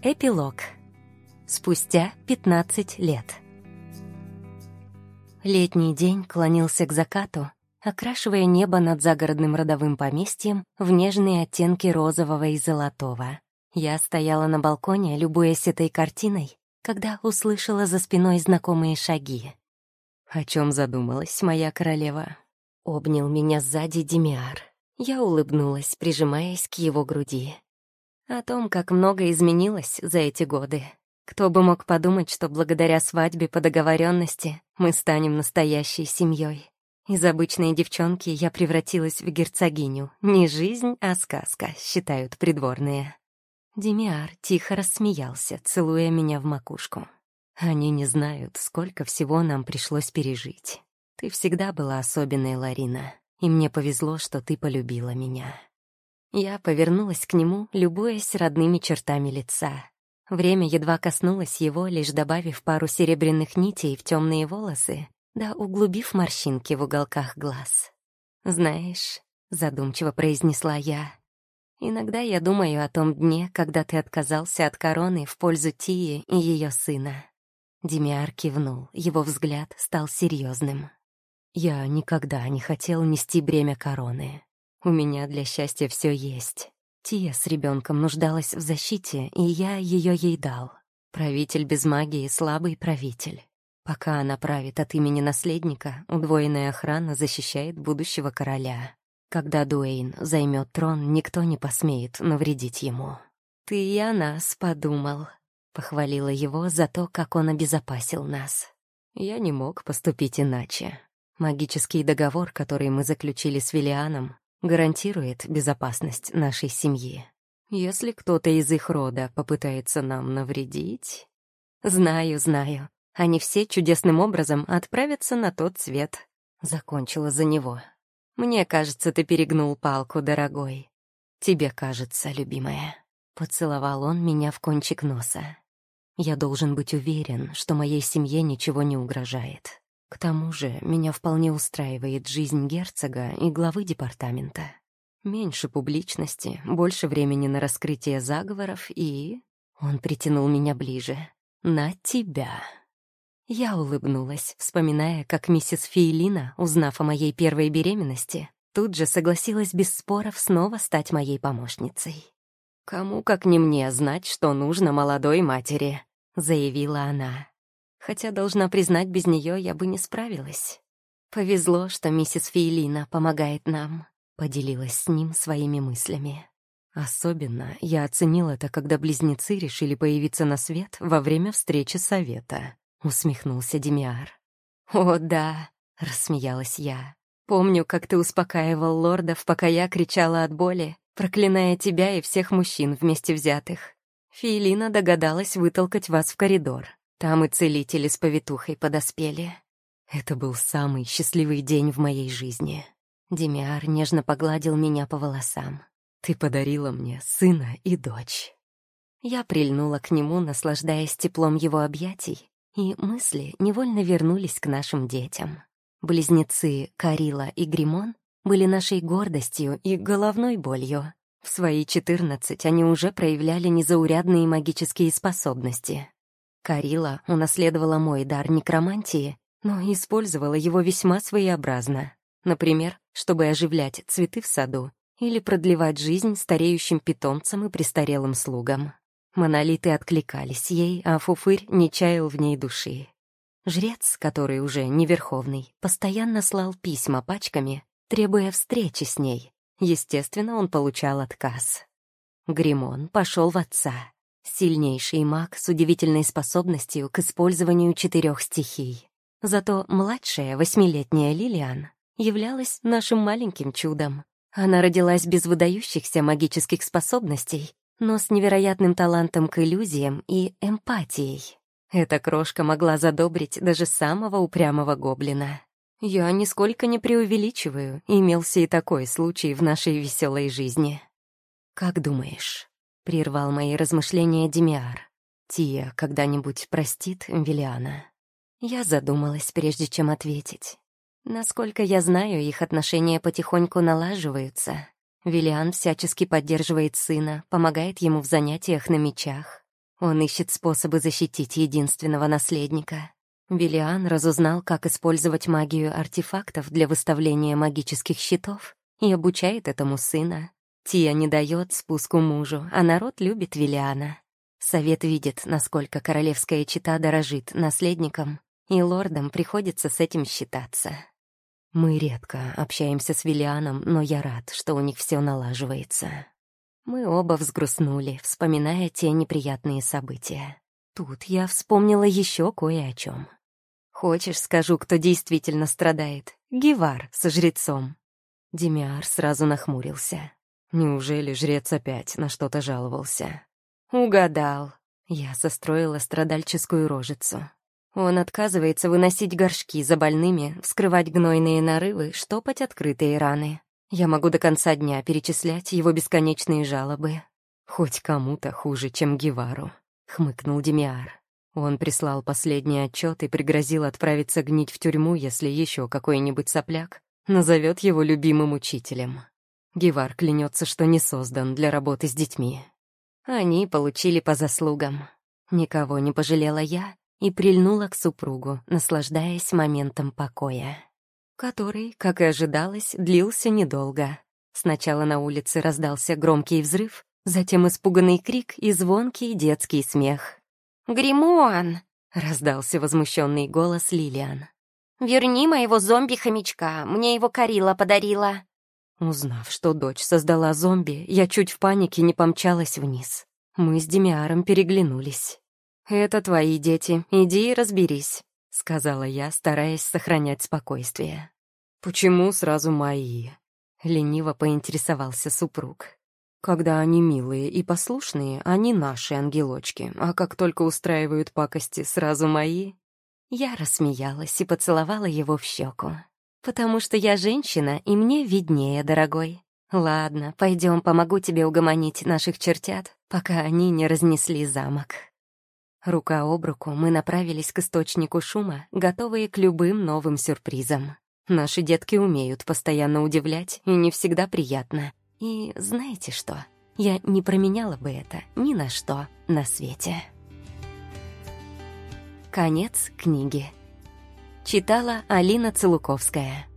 Эпилог. Спустя 15 лет. Летний день клонился к закату, окрашивая небо над загородным родовым поместьем в нежные оттенки розового и золотого. Я стояла на балконе, любуясь этой картиной, когда услышала за спиной знакомые шаги. «О чем задумалась моя королева?» Обнял меня сзади Демиар. Я улыбнулась, прижимаясь к его груди. О том, как много изменилось за эти годы. Кто бы мог подумать, что благодаря свадьбе по договоренности мы станем настоящей семьей. Из обычной девчонки я превратилась в герцогиню. Не жизнь, а сказка, считают придворные. Демиар тихо рассмеялся, целуя меня в макушку. Они не знают, сколько всего нам пришлось пережить. Ты всегда была особенной, Ларина и мне повезло, что ты полюбила меня». Я повернулась к нему, любуясь родными чертами лица. Время едва коснулось его, лишь добавив пару серебряных нитей в темные волосы, да углубив морщинки в уголках глаз. «Знаешь», — задумчиво произнесла я, «иногда я думаю о том дне, когда ты отказался от короны в пользу Тии и ее сына». Демиар кивнул, его взгляд стал серьезным. Я никогда не хотел нести бремя короны. У меня для счастья все есть. Тия с ребенком нуждалась в защите, и я ее ей дал. Правитель без магии — слабый правитель. Пока она правит от имени наследника, удвоенная охрана защищает будущего короля. Когда Дуэйн займет трон, никто не посмеет навредить ему. «Ты и о нас подумал», — похвалила его за то, как он обезопасил нас. Я не мог поступить иначе. Магический договор, который мы заключили с Виллианом, гарантирует безопасность нашей семьи. Если кто-то из их рода попытается нам навредить... Знаю, знаю. Они все чудесным образом отправятся на тот свет. Закончила за него. Мне кажется, ты перегнул палку, дорогой. Тебе кажется, любимая. Поцеловал он меня в кончик носа. Я должен быть уверен, что моей семье ничего не угрожает. К тому же меня вполне устраивает жизнь герцога и главы департамента. Меньше публичности, больше времени на раскрытие заговоров и... Он притянул меня ближе. «На тебя». Я улыбнулась, вспоминая, как миссис Фейлина, узнав о моей первой беременности, тут же согласилась без споров снова стать моей помощницей. «Кому, как не мне, знать, что нужно молодой матери», — заявила она хотя, должна признать, без нее я бы не справилась. Повезло, что миссис Фейлина помогает нам, поделилась с ним своими мыслями. Особенно я оценил это, когда близнецы решили появиться на свет во время встречи совета, усмехнулся Демиар. О, да, рассмеялась я. Помню, как ты успокаивал лордов, пока я кричала от боли, проклиная тебя и всех мужчин вместе взятых. Фейлина догадалась вытолкать вас в коридор. Там и целители с повитухой подоспели. Это был самый счастливый день в моей жизни. Демиар нежно погладил меня по волосам. «Ты подарила мне сына и дочь». Я прильнула к нему, наслаждаясь теплом его объятий, и мысли невольно вернулись к нашим детям. Близнецы Карила и Гримон были нашей гордостью и головной болью. В свои четырнадцать они уже проявляли незаурядные магические способности. Карила унаследовала мой дар некромантии, но использовала его весьма своеобразно. Например, чтобы оживлять цветы в саду или продлевать жизнь стареющим питомцам и престарелым слугам. Монолиты откликались ей, а Фуфырь не чаял в ней души. Жрец, который уже не верховный, постоянно слал письма пачками, требуя встречи с ней. Естественно, он получал отказ. Гримон пошел в отца, Сильнейший маг с удивительной способностью к использованию четырех стихий. Зато младшая, восьмилетняя Лилиан, являлась нашим маленьким чудом. Она родилась без выдающихся магических способностей, но с невероятным талантом к иллюзиям и эмпатией. Эта крошка могла задобрить даже самого упрямого гоблина. Я нисколько не преувеличиваю, имелся и такой случай в нашей веселой жизни. Как думаешь, Прервал мои размышления Демиар. Тия когда-нибудь простит Виллиана? Я задумалась, прежде чем ответить. Насколько я знаю, их отношения потихоньку налаживаются. Виллиан всячески поддерживает сына, помогает ему в занятиях на мечах. Он ищет способы защитить единственного наследника. Велиан разузнал, как использовать магию артефактов для выставления магических щитов и обучает этому сына. Тия не дает спуску мужу, а народ любит Велиана. Совет видит, насколько королевская чита дорожит наследником, и лордам приходится с этим считаться. Мы редко общаемся с Виллианом, но я рад, что у них все налаживается. Мы оба взгрустнули, вспоминая те неприятные события. Тут я вспомнила еще кое о чем. Хочешь, скажу, кто действительно страдает? Гевар со жрецом. Демиар сразу нахмурился. Неужели жрец опять на что-то жаловался? Угадал. Я состроила страдальческую рожицу. Он отказывается выносить горшки за больными, вскрывать гнойные нарывы, штопать открытые раны. Я могу до конца дня перечислять его бесконечные жалобы. Хоть кому-то хуже, чем Гевару, — хмыкнул Демиар. Он прислал последний отчет и пригрозил отправиться гнить в тюрьму, если еще какой-нибудь сопляк назовет его любимым учителем. Гевар клянется, что не создан для работы с детьми. Они получили по заслугам. Никого не пожалела я и прильнула к супругу, наслаждаясь моментом покоя, который, как и ожидалось, длился недолго. Сначала на улице раздался громкий взрыв, затем испуганный крик и звонкий детский смех. «Гримуан!» — раздался возмущенный голос Лилиан. «Верни моего зомби-хомячка, мне его Карила подарила». Узнав, что дочь создала зомби, я чуть в панике не помчалась вниз. Мы с Демиаром переглянулись. «Это твои дети, иди и разберись», — сказала я, стараясь сохранять спокойствие. «Почему сразу мои?» — лениво поинтересовался супруг. «Когда они милые и послушные, они наши ангелочки, а как только устраивают пакости, сразу мои». Я рассмеялась и поцеловала его в щеку. «Потому что я женщина, и мне виднее, дорогой. Ладно, пойдем, помогу тебе угомонить наших чертят, пока они не разнесли замок». Рука об руку мы направились к источнику шума, готовые к любым новым сюрпризам. Наши детки умеют постоянно удивлять, и не всегда приятно. И знаете что? Я не променяла бы это ни на что на свете. Конец книги. Читала Алина Целуковская.